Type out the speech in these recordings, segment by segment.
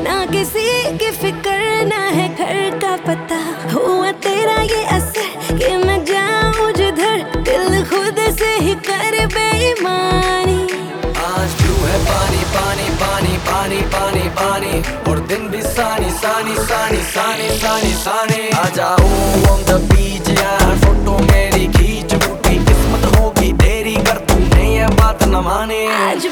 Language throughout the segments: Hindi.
ना किसी की फ़िक्र ना है घर का पता। हुआ तेरा ये असर कि मैं जाऊँ जिधर दिल खुद से ही कर बेईमानी। आज ब्लू है पानी पानी पानी पानी पानी पानी? और दिन भी सानी सानी सानी सानी सानी सानी। आ जाओ ऑन द बीच यार फ़ोटो मेरी खींच बूटी। किस्मत होगी तेरी कर तूने ये बात न मानी। आज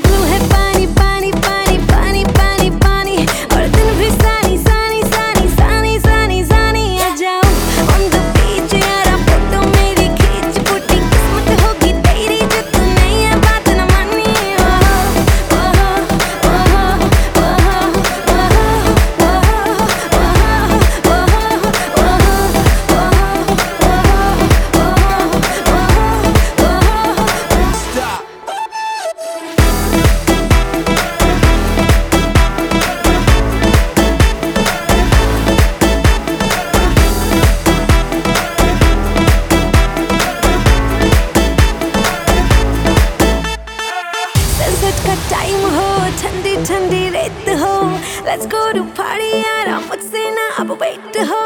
लेट्स गो टू यार मुझसे ना अब वेट हो।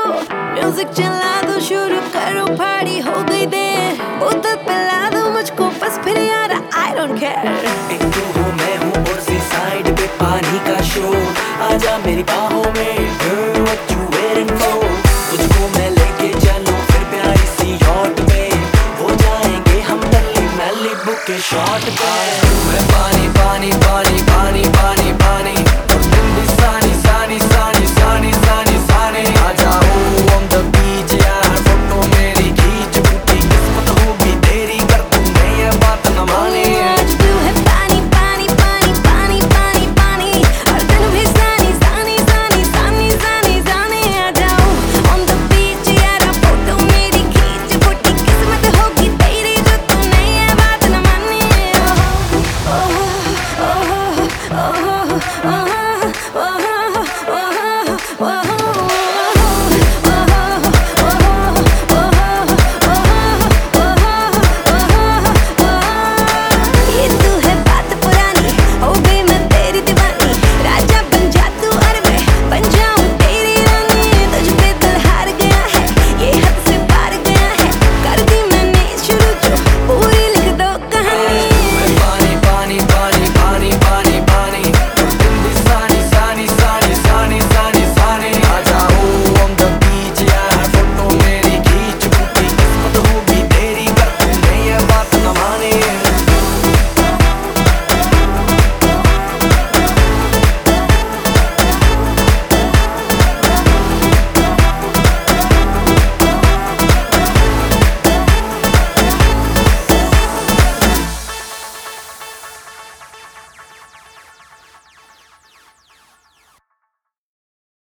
म्यूज़िक चला दो शुरू करो पार्टी हो गई देर। बोतल पिला दो मुझको बस फिर यार आई डोंट केयर एक तू हो मैं हूँ और सी साइड पे पानी का शो आजा मेरी बाहों में girl, what you waiting for? तुझको मैं लेके चलूँ फिर प्यारी सी yacht पे। हो जाएँगे हम टल्ली मैली बुक के शॉट पे